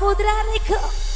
Abu Draco.